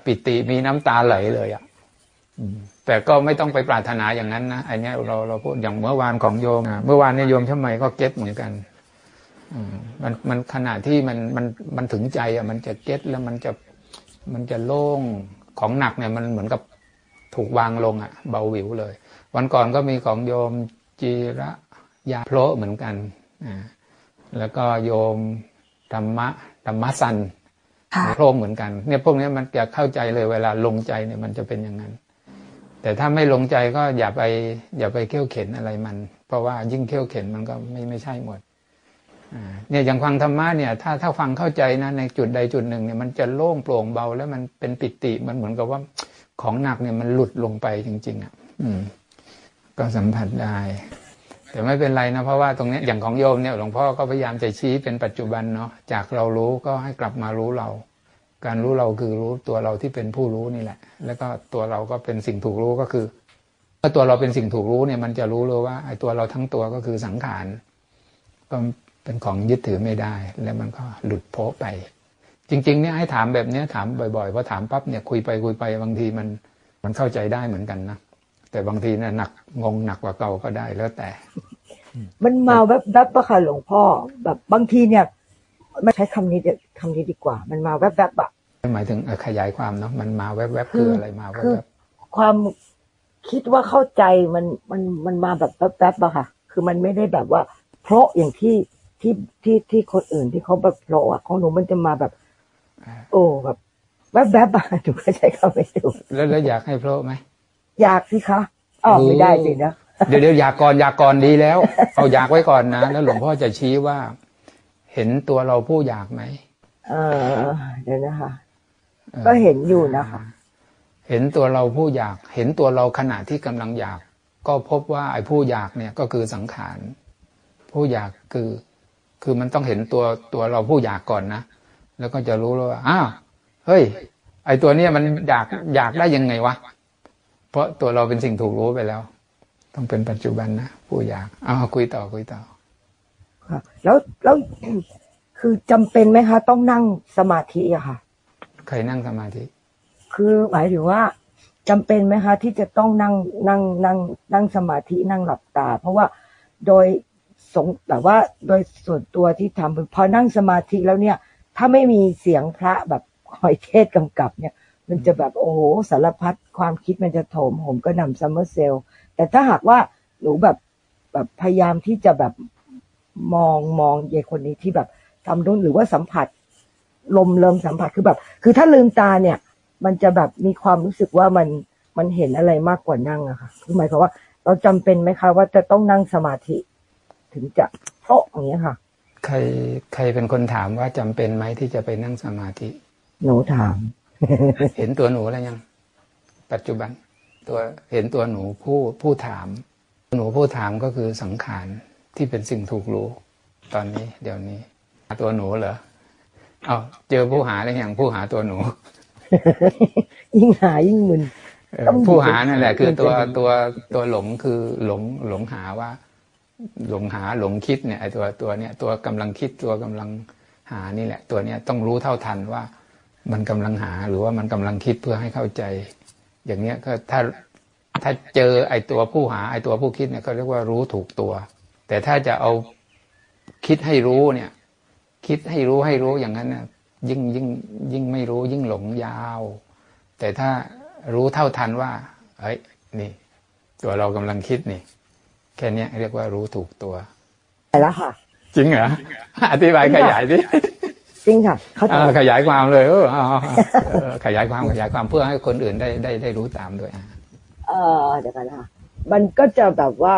ปิติมีน้ำตาไหลเลยอะแต่ก็ไม่ต้องไปปรารถนาอย่างนั้นนะอันนี้เราเราพูดอย่างเมื่อวานของโยมเมื่อวานเนี่ยโยมช่ไหมก็เก็ตเหมือนกัน มมันมันขณะที่มันมันมันถึงใจอะมันจะเก็ตแล้วมันจะมันจะโล่งของหนักเนี่ย มันเหมือนกับถูกวางลงอะ เบาหวิวเลย วันก่อนก็มีของโยมจีระยาโพรเหมือนกันอ่าแล้วก็โยมธรรมะธรรมะสันค่ะโพรงเหมือนกัน เนี่ยพวกเนี้ยมันจะเข้าใจเลยเวลาลงใจเนี่ยมันจะเป็นอย่างนั้น แต่ถ้าไม่ลงใจก็อย่าไป อย่าไปเขี่ยวเข็นอะไรมัน เพราะว่ายิ่งเขี่ยวเข็นมันก็ไม่ไม่ใช่หมดอ่า เนี่ยอย่างฟังธรรมะเนี่ยถ้าถ้าฟังเข้าใจนะในจุดใดจุดหนึ่งเนี่ยมันจะโล่งโปร่งเบาแล้วมันเป็นปิติมันเหมือนกับว่าของหนักเนี่ยมันหลุดลงไปจริง ๆอะอืม ก็สัมผัสได้ แต่ไม่เป็นไรนะเพราะว่าตรงนี้อย่างของโยมเนี่ยหลวงพ่อก็พยายามจะชี้เป็นปัจจุบันเนาะจากเรารู้ก็ให้กลับมารู้เรา การรู้เราคือรู้ตัวเราที่เป็นผู้รู้นี่แหละ แล้วก็ตัวเราก็เป็นสิ่งถูกรู้ก็คือเมื่อตัวเราเป็นสิ่งถูกรู้เนี่ยมันจะรู้เลยว่าไอ้ตัวเราทั้งตัวก็คือสังขารก็ เป็นของยึดถือไม่ได้ แล้วมันก็หลุดโพ้ไป จริง ๆ เนี่ยให้ถามแบบเนี้ยถามบ่อยๆพอถามปั๊บเนี่ยคุยไปคุยไปบางทีมันมันเข้าใจได้เหมือนกันนะแต่บางทีเนี่ยหนักงงหนักกว่าเก่าก็ได้แล้วแต่ มันมาแวบๆอะค่ะหลวงพ่อแบบบางทีเนี่ยไม่ใช้คำนี้เดี๋ยวคำนี้ดีกว่า มันมาแวบๆอะหมายถึงเอ่อขยายความเนาะมันมาแวบๆคืออะไรมาแวคือบความคิดว่าเข้าใจมันมันมันมาแบบแวบๆอะค่ะ คือมันไม่ได้แบบว่า เพราะอย่างที่ ที่ที่ที่คนอื่นที่เขาแบบเพราะอะของหนูมันจะมาแบบ โอ้แบบแวบๆอะหนูก็ใช้คำไม่ถูกๆแล้วแล้วอยากให้เพราะไหมอยากสิคะอ๋อไม่ได้สินะเดี๋ยวเดี๋ยวอยากก่อนอยากก่อนดีแล้ว เอาอยากไว้ก่อนนะ แล้วหลวงพ่อจะชี้ว่า เห็นตัวเราผู้อยากไหมเออเดี๋ยวนะคะออก็เห็นอยู่นะคะ เห็นตัวเราผู้อยาก เห็นตัวเราขณะที่กำลังอยาก ก็พบว่าไอ้ผู้อยากเนี่ยก็คือสังขาร ผู้อยากคือ คือมันต้องเห็นตัวตัวเราผู้อยากก่อนนะ แล้วก็จะรู้แล้วว่าอ้าวเฮ้ย ไอ้ตัวเนี้ยมันอยากอยากได้ยังไงวะ เพราะตัวเราเป็นสิ่งถูกรู้ไปแล้ว ต้องเป็นปัจจุบันนะผู้อยากเอาคุยต่อคุยต่อค่ะแล้วแล้วคือจำเป็นไหมคะ ต้องนั่งสมาธิอะค่ะใครนั่งสมาธิ คือหมายถึงว่าจำเป็นไหมคะ ที่จะต้องนั่งนั่งนั่งนั่งสมาธินั่งหลับตา เพราะว่าโดย สงแบบว่าโดยส่วนตัวที่ทำพอนั่งสมาธิแล้วเนี่ย ถ้าไม่มีเสียงพระแบบคอยเทศกำกับเนี่ย มันจะแบบโอ้โหสารพัดความคิดมันจะโถมผมก็นำซัมเมอร์เซลแต่ถ้าหากว่าหนูแบบแบบพยายามที่จะแบบมองมองยายคนนี้ที่แบบทำรุ่นหรือว่าสัมผัส ลมเริ่มสัมผัสคือแบบ คือถ้าลืมตาเนี่ย มันจะแบบมีความรู้สึกว่ามันมันเห็นอะไรมากกว่านั่งอะค่ะคือหมายความว่า เราจำเป็นไหมคะว่าจะต้องนั่งสมาธิ ถึงจะเพราะอย่างเงี้ยค่ะ ใครใครเป็นคนถามว่าจำเป็นไหมที่จะไปนั่งสมาธิ หนูถาม เห็นตัวหนูแล้วยัง ปัจจุบัน ตัวเห็นตัวหนูผู้ผู้ถาม หนูผู้ถามก็คือสังขารที่เป็นสิ่งถูกรู้ ตอนนี้ เดี๋ยวนี้หาตัวหนูเหรอเอาเจอผู้หาแล้วยังผู้หาตัวหนู ยิ่งหายิ่งมึนเออต้องอยู่ผู้หานั่นแหละ คือตัวเป็นตัวตัวหลงคือหลงหลงหาว่า หลงหาหลงคิดเนี่ยไอตัวตัวเนี้ยตัวกำลังคิดตัวกำลังหานี่แหละ ตัวเนี้ยต้องรู้เท่าทันว่ามันกำลังหาหรือว่ามันกำลังคิดเพื่อให้เข้าใจ อย่างเนี้ยก็ถ้าถ้าเจอไอ้ตัวผู้หาไอ้ตัวผู้คิดเนี่ยก็เรียกว่ารู้ถูกตัว แต่ถ้าจะเอาคิดให้รู้เนี่ย คิดให้รู้ให้รู้อย่างนั้นน่ะยิ่งยิ่งยิ่งไม่รู้ยิ่งหลงยาว แต่ถ้ารู้เท่าทันว่าเฮ้ยนี่ ตัวเรากำลังคิดนี่ แค่เนี้ยเรียกว่ารู้ถูกตัวแต่ละค่ะ จริงเหรออธิบายขยายดิจริงค่ะเขาใจอ่าขยายความเลยเออเอาเอาเออขยายความขยายความเพื่อให้คนอื่นได้ได้ได้รู้ตามด้วยอะเออเดี๋ยวกันนะคะมันก็จะแบบว่า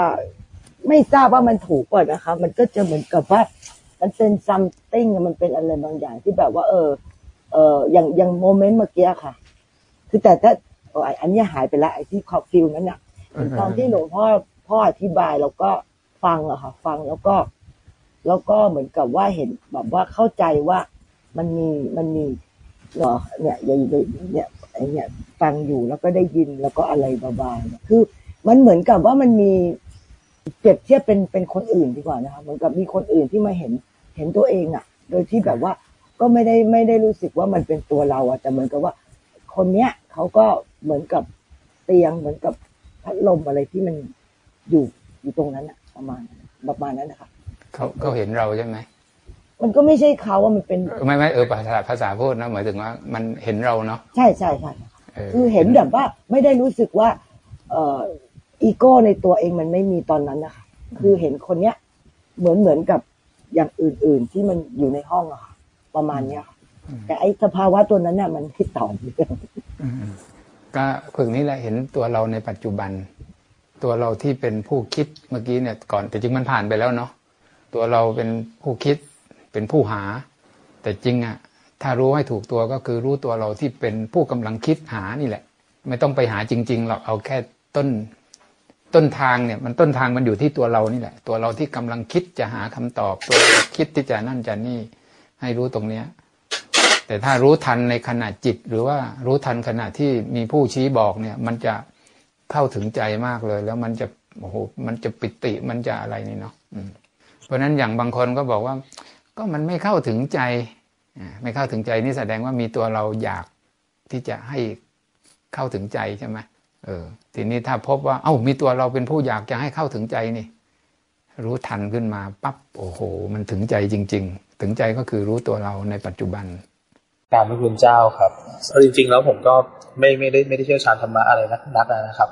ไม่ทราบว่ามันถูกก่อนนะคะ มันก็จะเหมือนกับว่ามันเป็น something มันเป็นอะไรบางอย่างที่แบบว่า เออ เอออย่างอย่าง moment เมื่อกี้ค่ะ คือแต่ถ้าโอ้ยอันเนี้ยหายไปละไอ้ที่คอฟิลนั้นน่ะตอนที่หลวงพ่อ พ่ออธิบายแล้วก็ฟังอะค่ะ ฟังแล้วก็ แล้วก็เหมือนกับว่าเห็นแบบว่าเข้าใจว่ามันมีมันมีเหรอเนี่ยอย่างเนี่ยไอเนี่ยฟังอยู่แล้วก็ได้ยินแล้วก็อะไรบาๆคือมันเหมือนกับว่ามันมีเปรียบเทียบเป็นเป็นคนอื่นดีกว่านะคะเหมือนกับมีคนอื่นที่มาเห็นเห็นตัวเองอะโดยที่แบบว่าก็ไม่ได้ไม่ได้รู้สึกว่ามันเป็นตัวเราอะแต่เหมือนกับว่า คนเนี้ยเขาก็เหมือนกับเตียงเหมือนกับพัดลมอะไรที่มัน อยู่อยู่ตรงนั้นอะประมาณนั้นประมาณนั้นนะคะเขาเขาเห็นเราใช่ไหมมันก็ไม่ใช่เขาว่ามันเป็นไม่ไม่เออภาษาภาษาพูดนะหมายถึงว่า มันเห็นเราเนาะใช่ใช่ใช่เออคือเห็นแบบว่าไม่ได้รู้สึกว่า เอ่ออีโก้ในตัวเองมันไม่มีตอนนั้นนะคะคือเห็นคนเนี้ยเหมือนเหมือนกับอย่างอื่น ๆ ที่มันอยู่ในห้องอะค่ะประมาณเนี้ยค่ะแต่ไอ้สภาวะตัวนั้นน่ะมันไม่ต่อเนื่องอืมก็ฝึกนี้แหละเห็นตัวเราในปัจจุบัน ตัวเราที่เป็นผู้คิดเมื่อกี้เนี่ยก่อน แต่จริงมันผ่านไปแล้วเนาะตัวเราเป็นผู้คิดเป็นผู้หา แต่จริงอะ่ะถ้ารู้ให้ถูกตัวก็คือรู้ตัวเราที่เป็นผู้กำลังคิดหานี่แหละ ไม่ต้องไปหาจริงๆหรอกเอาแค่ต้นต้นทางเนี่ยมันต้นทางมันอยู่ที่ตัวเรานี่แหละ ตัวเราที่กำลังคิดจะหาคำตอบ ตัวคิดที่จะนั่นจะนี่ให้รู้ตรงเนี้ยแต่ถ้ารู้ทันในขณะจิต หรือว่ารู้ทันขณะที่มีผู้ชี้บอกเนี่ย มันจะ เข้าถึงใจมากเลย แล้วมันจะโอ้โหมันจะปิติมันจะอะไรนี่เนาะเพราะนั้นอย่างบางคนก็บอกว่า ก็มันไม่เข้าถึงใจไม่เข้าถึงใจนี่แสดงว่ามีตัวเราอยากที่จะให้เข้าถึงใจใช่ไหมเออทีนี้ถ้าพบว่า เอ้ามีตัวเราเป็นผู้อยากจะให้เข้าถึงใจนี่ รู้ทันขึ้นมาปั๊บโอ้โห มันถึงใจจริง ๆ ถึงใจก็คือรู้ตัวเราในปัจจุบัน การพระคุณเจ้าครับเอาจริงๆแล้วผมก็ไม่ไม่ได้ไม่ได้เชี่ยวชาญธรรมะอะไรนักนักนะครับ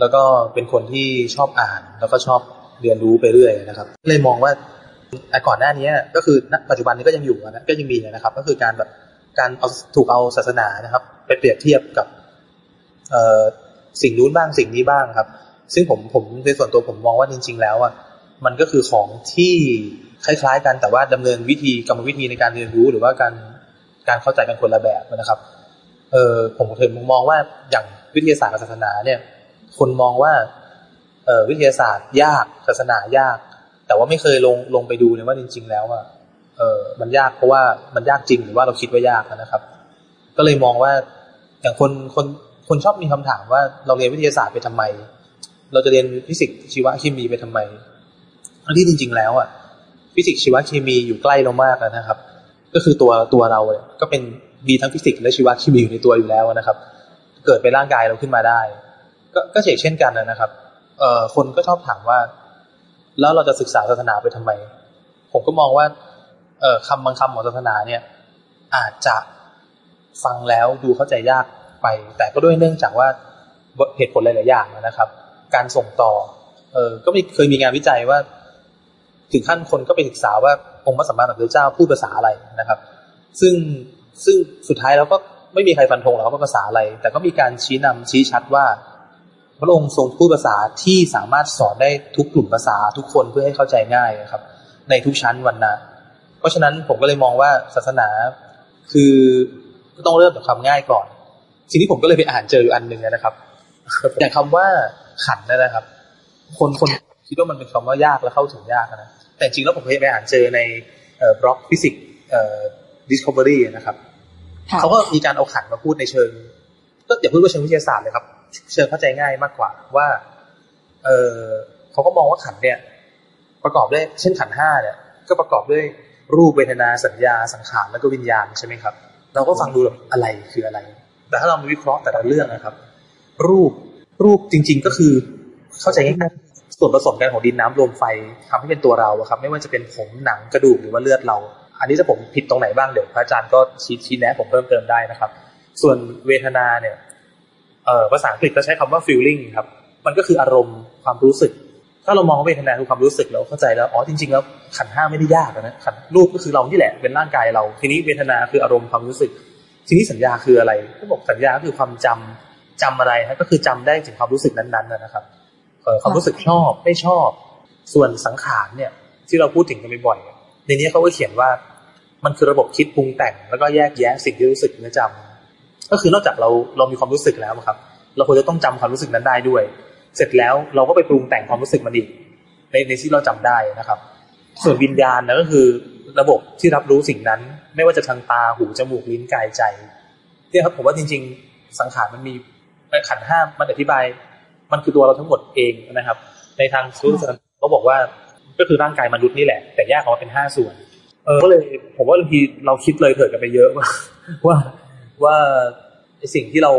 แล้วก็เป็นคนที่ชอบอ่านแล้วก็ชอบเรียนรู้ไปเรื่อยนะครับ เลยมองว่าอะก่อนหน้านี้ก็คือณปัจจุบันนี้ก็ยังอยู่นะก็ยังมีนะครับ ก็คือการแบบการเอาถูกเอาศาสนานะครับ ไปเปรียบเทียบกับสิ่งนู้นบ้างสิ่งนี้บ้างครับ ซึ่งผมผมในส่วนตัวผมมองว่าจริง ๆ แล้วอะมันก็คือของที่คล้าย ๆ กันแต่ว่าดำเนินวิธีกรรมวิธีในการเรียนรู้หรือว่าการ การเข้าใจกันคนละแบบนะครับเออผมถึงมองว่าอย่างวิทยาศาสตร์กับศาสนาเนี่ย คนมองว่าเออวิทยาศาสตร์ยากศาสนายาก แต่ว่าไม่เคยลงลงไปดูเลยว่าจริง ๆ แล้วอะเออมันยากเพราะว่ามันยากจริงหรือว่าเราคิดว่ายากนะครับ ก็เลยมองว่าอย่างคนคนคนชอบมีคำถามว่าเราเรียนวิทยาศาสตร์ไปทำไม เราจะเรียนฟิสิกส์ชีวเคมีไปทำไมทั้งที่จริง ๆ แล้วอะฟิสิกส์ชีวเคมีอยู่ใกล้เรามากนะครับ ก็คือตัวตัวเราเนี่ยก็เป็นมีทั้งฟิสิกส์และชีวะเคมีอยู่ในตัวอยู่แล้วนะครับ เกิดเป็นร่างกายเราขึ้นมาได้ ก็ก็เช่นกันนะครับเอ่อคนก็ชอบถามว่า แล้วเราจะศึกษาศาสนาไปทำไม ผมก็มองว่า เอ่อคำบางคำของศาสนาเนี่ย อาจจะฟังแล้วดูเข้าใจยากไป แต่ก็ด้วยเนื่องจากว่าเหตุผลหลาย ๆ อย่างนะครับ การส่งต่อ เออก็มีเคยมีงานวิจัยว่า ถึงขั้นคนก็ไปศึกษาว่าองค์พระสัมมาสัมพุทธเจ้าพูดภาษาอะไรนะครับ ซึ่งซึ่งสุดท้ายแล้วก็ไม่มีใครฟันธงหรอกว่าภาษาอะไร แต่ก็มีการชี้นำชี้ชัดว่า พระองค์ทรงพูดภาษาที่สามารถสอนได้ทุกกลุ่มภาษาทุกคนเพื่อให้เข้าใจง่ายนะครับ ในทุกชั้นวันนะเพราะฉะนั้นผมก็เลยมองว่าศาสนาคือต้องเริ่มจากความง่ายก่อน สิ่งที่ผมก็เลยไปอ่านเจออยู่อันหนึ่งนะครับ อย่างคำว่าขันนะครับ คนคน คิดว่ามันเป็นคำว่ายากและเข้าถึงยากนะแต่จริงแล้วผมเคยไปอ่านเจอในบล็อกฟิสิกส์ discovery นะครับเขาก็มีการเอาขันมาพูดในเชิงก็อย่าพูดว่าเชิงวิทยาศาสตร์เลยครับ เชิงเข้าใจง่ายมากกว่าว่า เออเขาก็มองว่าขันเนี่ย ประกอบด้วยเช่นขันห้าเนี่ย ก็ประกอบด้วยรูปเวทนาสัญญาสังขารแล้วก็วิญญาณใช่ไหมครับ เราก็ฟังดูแบบอะไรคืออะไร แต่ถ้าเรามาวิเคราะห์แต่ละเรื่องนะครับ รูปรูปจริง ๆ ก็คือเข้าใจง่ายๆ ส่วนผสมกันของดินน้ำลมไฟทำให้เป็นตัวเราครับ ไม่ว่าจะเป็นผมหนังกระดูกหรือว่าเลือดเรา อันนี้ถ้าผมผิดตรงไหนบ้างเดี๋ยวพระอาจารย์ก็ชี้ชี้แนะผมเพิ่มเติมได้นะครับ ส่วนเวทนาเนี่ยเภาษาอังกฤษก็ใช้คำว่า feeling ครับ มันก็คืออารมณ์ความรู้สึก ถ้าเรามองเวทนาคือความรู้สึกเราเข้าใจแล้ว อ๋อจริง ๆ แล้วขันห้าไม่ได้ยากนะขันรูปก็คือเราที่แหละเป็นร่างกายเรา ทีนี้เวทนาคืออารมณ์ความรู้สึก ทีนี้สัญญาคืออะไรก็บอกสัญญาคือความจำจำอะไรนะก็คือจำได้ถึงความรู้สึกนั้นๆนะครับ ความรู้สึกชอบไม่ชอบ ส่วนสังขารเนี่ย ที่เราพูดถึงกันบ่อยๆในนี้เขาก็เขียนว่ามันคือระบบคิดปรุงแต่ง แล้วก็แยกแยะสิ่งที่รู้สึกและจำก็คือนอกจากเราเรามีความรู้สึกแล้วครับ เราควรจะต้องจำความรู้สึกนั้นได้ด้วย เสร็จแล้วเราก็ไปปรุงแต่งความรู้สึกมันอีกในในที่เราจำได้นะครับ ส่วนวิญญาณนะก็คือระบบที่รับรู้สิ่งนั้น ไม่ว่าจะทางตาหูจมูกลิ้นกายใจเนี่ยครับผมว่าจริง ๆ สังขารมันมีขันห้ามันอธิบาย มันคือตัวเราทั้งหมดเองนะครับ ในทางรู้สึกเขาบอกว่าก็คือร่างกายมนุษย์นี่แหละ แต่แยกออกมาเป็นห้าส่วนเออก็เลยผมว่าบางทีเราคิดเลยเถิดกันไปเยอะว่าว่าว่าสิ่งที่เรา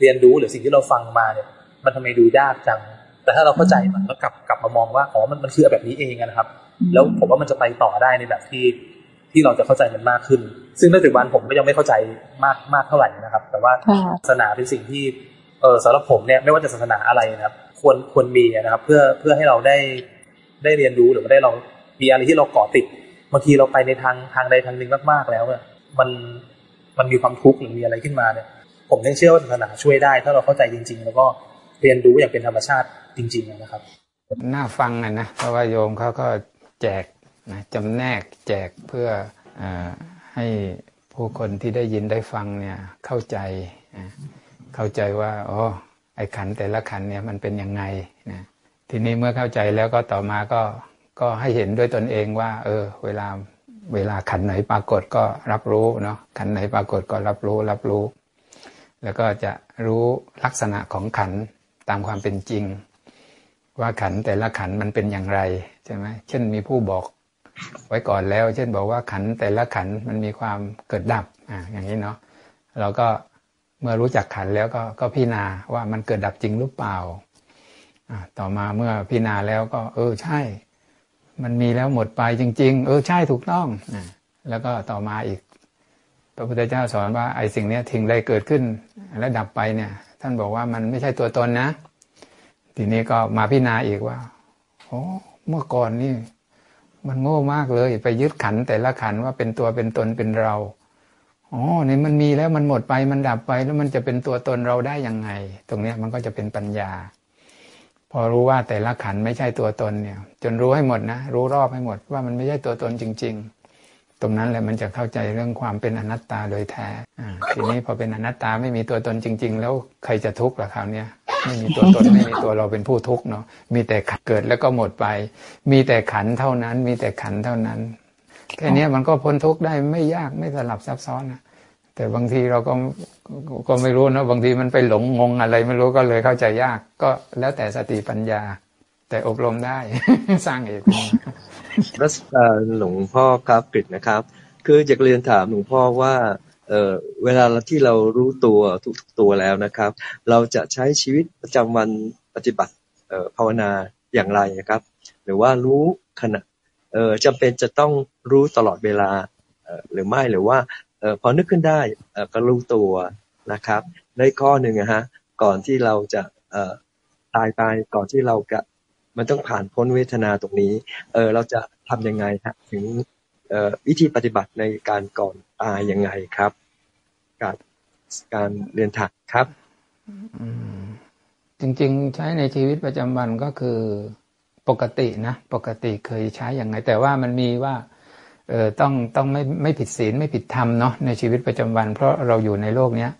เรียนรู้หรือสิ่งที่เราฟังมาเนี่ย มันทำไมดูยากจัง แต่ถ้าเราเข้าใจมันแล้วกลับกลับมามองว่าอ๋อมันมันคือแบบนี้เองนะครับ แล้วผมว่ามันจะไปต่อได้ในแบบที่ที่เราจะเข้าใจมันมากขึ้น ซึ่งในปัจจุบันผมก็ยังไม่เข้าใจมากมากเท่าไหร่นะครับ แต่ว่าศาสนาเป็นสิ่งที่ เออสำหรับผมเนี่ยไม่ว่าจะศาสนาอะไรนะครับ ควรควรมีนะครับ เพื่อเพื่อให้เราได้ได้เรียนรู้หรือว่าได้เรามีอะไรที่เราเกาะติดบางทีเราไปในทางทางใดทางหนึ่งมากๆแล้วเนี่ยมันมันมีความทุกข์หรือมีอะไรขึ้นมาเนี่ย ผมยังเชื่อว่าศาสนาช่วยได้ ถ้าเราเข้าใจจริง ๆ แล้วก็เรียนรู้อย่างเป็นธรรมชาติจริง ๆ นะครับน่าฟังนะนะเพราะว่าโยมเขาก็แจกนะจำแนกแจกเพื่ออให้ผู้คนที่ได้ยินได้ฟังเนี่ยเข้าใจนะ เข้าใจว่าอ๋อไอ้ขันแต่ละขันเนี่ยมันเป็นยังไงนะทีนี้เมื่อเข้าใจแล้วก็ต่อมาก็ก็ให้เห็นด้วยตนเองว่า เออ เวลาเวลาขันไหนปรากฏก็รับรู้เนาะขันไหนปรากฏก็รับรู้รับรู้ แล้วก็จะรู้ลักษณะของขันตามความเป็นจริง ว่าขันแต่ละขันมันเป็นอย่างไรใช่ไหมเช่นมีผู้บอกไว้ก่อนแล้ว เช่นบอกว่าขันแต่ละขันมันมีความเกิดดับอ่าอย่างนี้เนาะเราก็ เมื่อรู้จักขันแล้วก็ก็พิจารณาว่ามันเกิดดับจริงหรือเปล่าต่อมาเมื่อพิจารณาแล้วก็ เออใช่ มันมีแล้วหมดไปจริง ๆ เออใช่ถูกต้องอแล้วก็ต่อมาอีก พระพุทธเจ้าสอนว่าไอ้สิ่งเนี้ยทิ้งใดเกิดขึ้น และดับไปเนี่ย ท่านบอกว่ามันไม่ใช่ตัวตนนะ ทีนี้ก็มาพิจารณาอีกว่าโอ้เมื่อก่อนนี่ มันโง่มากเลย ไปยึดขันแต่ละขันว่าเป็นตัวเป็นตนเป็นเรา อ๋อนี่มันมีแล้วมันหมดไปมันดับไปแล้วมันจะเป็นตัวตนเราได้ยังไง ตรงเนี้ยมันก็จะเป็นปัญญา พอรู้ว่าแต่ละขันไม่ใช่ตัวตนเนี่ย จนรู้ให้หมดนะรู้รอบให้หมดว่ามันไม่ใช่ตัวตนจริง ๆ ตรงนั้นแหละมันจะเข้าใจเรื่องความเป็นอนัตตาโดยแท้ทีนี้พอเป็นอนัตตาไม่มีตัวตนจริง ๆ แล้วใครจะทุกข์ล่ะคราวเนี้ยไม่มีตัวตนไม่มีตัวเราเป็นผู้ทุกข์เนาะมีแต่เกิดแล้วก็หมดไป มีแต่ขันเท่านั้น มีแต่ขันเท่านั้น แค่นี้มันก็พ้นทุกข์ได้ไม่ยากไม่สลับซับซ้อนนะแต่บางทีเราก็ก็ไม่รู้นะบางทีมันไปหลงงงอะไร ไม่รู้ก็เลยเข้าใจยาก ก็แล้วแต่สติปัญญา แต่อบรมได้สร้างเองรัศการหลวงพ่อกราฟกริดนะครับ คืออยากเรียนถามหลวงพ่อว่าเออเวลาที่เรารู้ตัวทุกตัวแล้วนะครับ เราจะใช้ชีวิตประจำวันปฏิบัติเอภาวนาอย่างไรนะครับ หรือว่ารู้ขณะ เออจำเป็นจะต้องรู้ตลอดเวลาหรือไม่หรือว่าออพอนึกขึ้นได้ก็รู้ตัวนะครับในข้อหนึ่งนะฮะก่อนที่เราจะออตายไปก่อนที่เราจะมันต้องผ่านพ้นเวทนาตรงนี้เออเราจะทำยังไงฮะถึงออวิธีปฏิบัติในการก่อนตายยังไงครับการการเรียนถักครับจริงๆใช้ในชีวิตประจำวันก็คือ ปกตินะปกติเคยใช้อย่างไง แต่ว่ามันมีว่าเออต้องต้องไม่ไม่ผิดศีลไม่ผิดธรรมเนาะในชีวิตประจำวัน เพราะเราอยู่ในโลกเนี้ย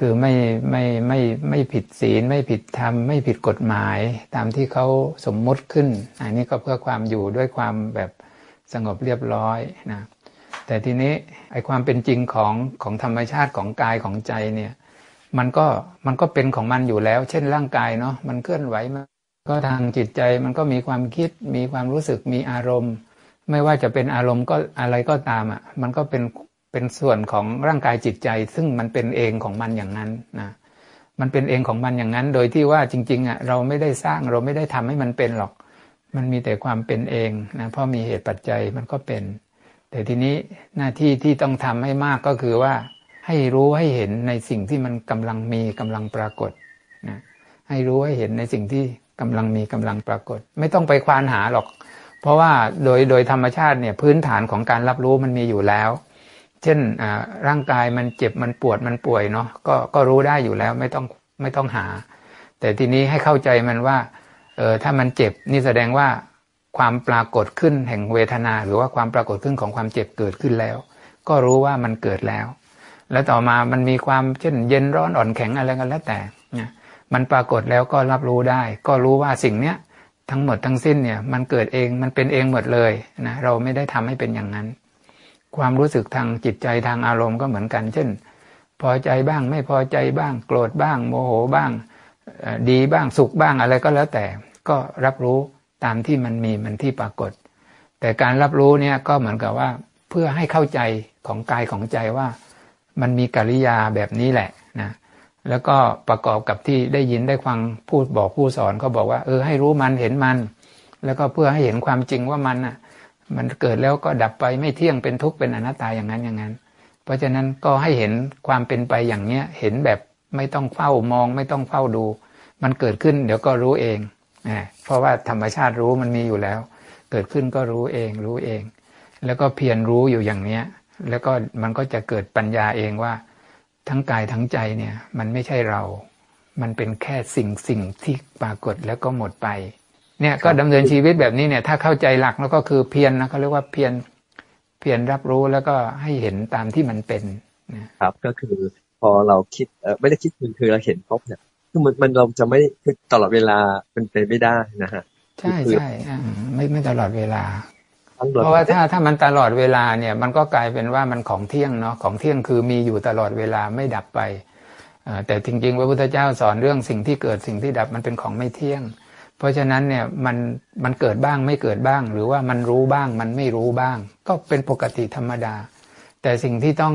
คือไม่ไม่ไม่ไม่ผิดศีล ไม่ผิดธรรม ไม่ผิดกฎหมาย ตามที่เขาสมมุติขึ้น อันนี้ก็เพื่อความอยู่ด้วยความแบบสงบเรียบร้อยนะแต่ทีนี้ไอความเป็นจริงของของธรรมชาติของกายของใจเนี่ยมันก็มันก็เป็นของมันอยู่แล้ว เช่นร่างกายเนาะมันเคลื่อนไหวมัน ก็ทางจิตใจมันก็มีความคิดมีความรู้สึกมีอารมณ์ ไม่ว่าจะเป็นอารมณ์ก็อะไรก็ตามอะมันก็เป็นเป็นส่วนของร่างกายจิตใจ ซึ่งมันเป็นเองของมันอย่างนั้นนะมันเป็นเองของมันอย่างนั้น โดยที่ว่าจริงๆอะเราไม่ได้สร้างเราไม่ได้ทำให้มันเป็นหรอก มันมีแต่ความเป็นเองนะเพราะมีเหตุปัจจัยมันก็เป็น แต่ทีนี้หน้าที่ที่ต้องทำให้มากก็คือว่าให้รู้ให้เห็นในสิ่งที่มันกำลังมีกำลังปรากฏนะให้รู้ให้เห็นในสิ่งที่ กำลังมีกำลังปรากฏ ไม่ต้องไปควานหาหรอก เพราะว่าโดยโดยธรรมชาติเนี่ยพื้นฐานของการรับรู้มันมีอยู่แล้ว เช่นร่างกายมันเจ็บมันปวดมันป่วยเนาะก็ก็รู้ได้อยู่แล้วไม่ต้องไม่ต้องหา แต่ทีนี้ให้เข้าใจมันว่าเออถ้ามันเจ็บนี่แสดงว่าความปรากฏขึ้นแห่งเวทนา หรือว่าความปรากฏขึ้นของความเจ็บเกิดขึ้นแล้ว ก็รู้ว่ามันเกิดแล้ว แล้วต่อมามันมีความเช่นเย็นร้อนอ่อนแข็งอะไรกันแล้วแต่เนี่ย มันปรากฏแล้วก็รับรู้ได้ ก็รู้ว่าสิ่งเนี้ยทั้งหมดทั้งสิ้นเนี่ยมันเกิดเองมันเป็นเองหมดเลยนะเราไม่ได้ทำให้เป็นอย่างนั้น ความรู้สึกทางจิตใจทางอารมณ์ก็เหมือนกัน เช่น พอใจบ้างไม่พอใจบ้าง โกรธบ้าง โมโหบ้าง ดีบ้างสุขบ้างอะไรก็แล้วแต่ก็รับรู้ตามที่มันมีมันที่ปรากฏ แต่การรับรู้เนี่ยก็เหมือนกับว่าเพื่อให้เข้าใจของกายของใจว่า มันมีกิริยาแบบนี้แหละนะ แล้วก็ประกอบกับที่ได้ยินได้ฟังพูดบอกผู้สอนก็บอกว่า เออให้รู้มันเห็นมัน แล้วก็เพื่อให้เห็นความจริงว่ามันอะ มันเกิดแล้วก็ดับไปไม่เที่ยงเป็นทุกข์เป็นอนัตตาอย่างนั้นอย่างนั้น เพราะฉะนั้นก็ให้เห็นความเป็นไปอย่างเนี้ยเห็นแบบไม่ต้องเฝ้ามอง ไม่ต้องเฝ้าดู มันเกิดขึ้นเดี๋ยวก็รู้เองเพราะว่าธรรมชาติรู้มันมีอยู่แล้ว เกิดขึ้นก็รู้เองรู้เอง แล้วก็เพียรรู้อยู่อย่างเนี้ยแล้วก็มันก็จะเกิดปัญญาเองว่า ทั้งกายทั้งใจเนี่ย มันไม่ใช่เรา มันเป็นแค่สิ่งสิ่งที่ปรากฏแล้วก็หมดไป เนี่ยก็ดำเนินชีวิตแบบนี้เนี่ย ถ้าเข้าใจหลักแล้วก็คือเพียรนะเขาเรียกว่าเพียรเพียรรับรู้แล้วก็ให้เห็นตามที่มันเป็นนะครับก็คือพอเราคิดเออไม่ได้คิดคือคือเราเห็นพบเนี่ยคือมันมันเราจะไม่คือตลอดเวลาเป็นไปไม่ได้นะฮะใช่ใช่อ่าไม่ไม่ตลอดเวลาทั้ง เพราะว่าถ้าถ้ามันตลอดเวลาเนี่ย มันก็กลายเป็นว่ามันของเที่ยงเนาะของเที่ยงคือมีอยู่ตลอดเวลาไม่ดับไปแต่จริงๆพระพุทธเจ้าสอนเรื่องสิ่งที่เกิดสิ่งที่ดับมันเป็นของไม่เที่ยง เพราะฉะนั้นเนี่ยมันมันเกิดบ้างไม่เกิดบ้าง หรือว่ามันรู้บ้างมันไม่รู้บ้าง ก็เป็นปกติธรรมดา แต่สิ่งที่ต้อง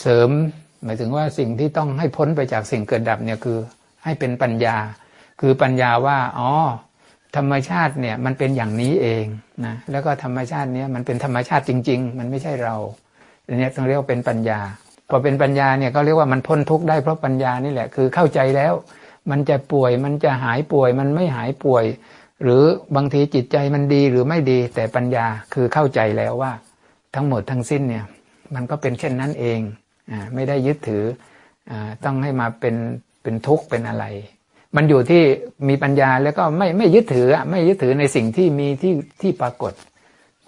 เสริม หมายถึงว่าสิ่งที่ต้องให้พ้นไปจากสิ่งเกิดดับเนี่ยคือให้เป็นปัญญา คือปัญญาว่าอ๋อ ธรรมชาติเนี่ยมันเป็นอย่างนี้เองนะแล้วก็ธรรมชาติเนี้ยมันเป็นธรรมชาติจริง ๆ มันไม่ใช่เราอันนี้ต้องเรียกว่าเป็นปัญญา พอเป็นปัญญาเนี่ยก็เรียกว่ามันพ้นทุกข์ได้เพราะปัญญานี่แหละคือเข้าใจแล้ว มันจะป่วยมันจะหายป่วยมันไม่หายป่วย หรือบางทีจิตใจมันดีหรือไม่ดี แต่ปัญญาคือเข้าใจแล้วว่า ทั้งหมดทั้งสิ้นเนี่ยมันก็เป็นเช่นนั้นเองอ่าไม่ได้ยึดถืออ่าต้องให้มาเป็นเป็นทุกข์เป็นอะไร มันอยู่ที่มีปัญญาแล้วก็ไม่ไม่ยึดถืออะไม่ยึดถือในสิ่งที่มีที่ที่ปรากฏ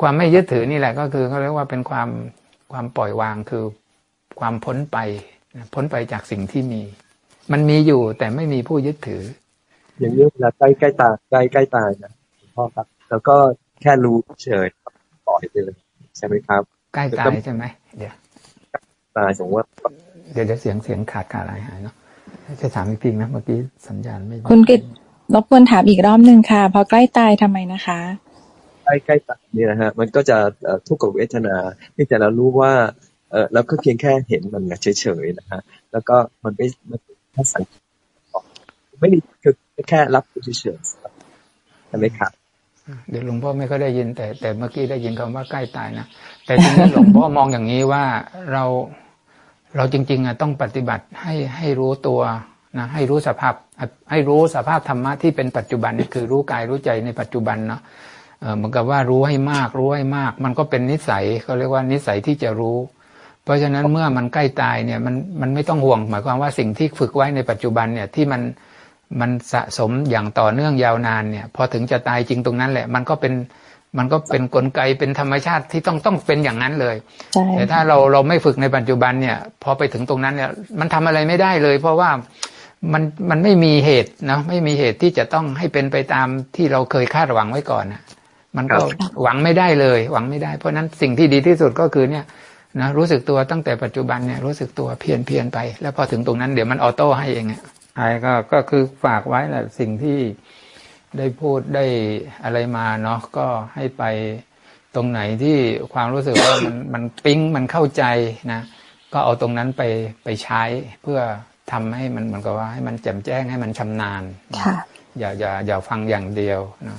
ความไม่ยึดถือนี่แหละก็คือเขาเรียกว่าเป็นความความปล่อยวางคือความพ้นไปนะพ้นไปจากสิ่งที่มี มันมีอยู่แต่ไม่มีผู้ยึดถือ อย่างนี้เวลาใกล้ใกล้ตายใกล้ใกล้ตายนะหลวงพ่อครับ แล้วก็แค่รู้เฉยปล่อยไปเลยใช่ไหมครับ ใกล้ตายใช่ไหมเดี๋ยวตายสมมติว่า เดี๋ยวเดี๋ยวเสียงเสียงขาดขาดหายหายเนาะ จะถามอีกทีนะเมื่อกี้สัญญาณไม่ดีคุณกิตรบกวนถามอีกรอบหนึ่งค่ะ พอใกล้ตายทำไมนะคะใกล้ใกล้ตายนี่นะฮะ มันก็จะเอ่อทุกข์กับเวทนาที่แต่เรารู้ว่าเออเราก็เพียงแค่เห็นมันเฉยๆนะฮะ แล้วก็มันไม่มันแค่สังเกตไม่มีคือแค่รับเฉยๆใช่ไหมครับเดี๋ยวหลวงพ่อไม่ค่อยได้ยินแต่แต่เมื่อกี้ได้ยินคำว่าใกล้ตายนะแต่ทีนี้หลวงพ่อมองอย่างนี้ว่าเรา เราจริงๆอะต้องปฏิบัติให้ให้รู้ตัวนะให้รู้สภาพให้รู้สภาพธรรมะที่เป็นปัจจุบันคือรู้กายรู้ใจในปัจจุบันเนาะเอ่อเหมือนกับว่ารู้ให้มากรู้ให้มาก มันก็เป็นนิสัยเขาเรียกว่านิสัยที่จะรู้ เพราะฉะนั้นเมื่อมันใกล้ตายเนี่ยมันมันไม่ต้องห่วง หมายความว่าสิ่งที่ฝึกไว้ในปัจจุบันเนี่ยที่มันมันสะสมอย่างต่อเนื่องยาวนานเนี่ยพอถึงจะตายจริงตรงนั้นแหละ มันก็เป็น มันก็เป็นกลไกเป็นธรรมชาติที่ต้องต้องเป็นอย่างนั้นเลยใช่แต่ถ้าเราเราไม่ฝึกในปัจจุบันเนี่ย พอไปถึงตรงนั้นเนี่ยมันทำอะไรไม่ได้เลย เพราะว่ามันมันไม่มีเหตุนะไม่มีเหตุที่จะต้องให้เป็นไปตามที่เราเคยคาดหวังไว้ก่อนนะมันก็หวังไม่ได้เลย หวังไม่ได้ เพราะฉะนั้นสิ่งที่ดีที่สุดก็คือเนี่ยนะรู้สึกตัวตั้งแต่ปัจจุบันเนี่ยรู้สึกตัวเพียนเพียนไป แล้วพอถึงตรงนั้นเดี๋ยวมันออโต้ให้เองอะไอ้ก็ก็คือฝากไว้แหละสิ่งที่ ได้พูดได้อะไรมาเนาะก็ให้ไปตรงไหนที่ความรู้สึกว่ามันมันปิ๊งมันเข้าใจนะก็เอาตรงนั้นไปไปใช้เพื่อทำให้มันเหมือนกับว่าให้มันแจ่มแจ้งให้มันชำนาญค่ะอย่าอย่าอย่าฟังอย่างเดียวนะ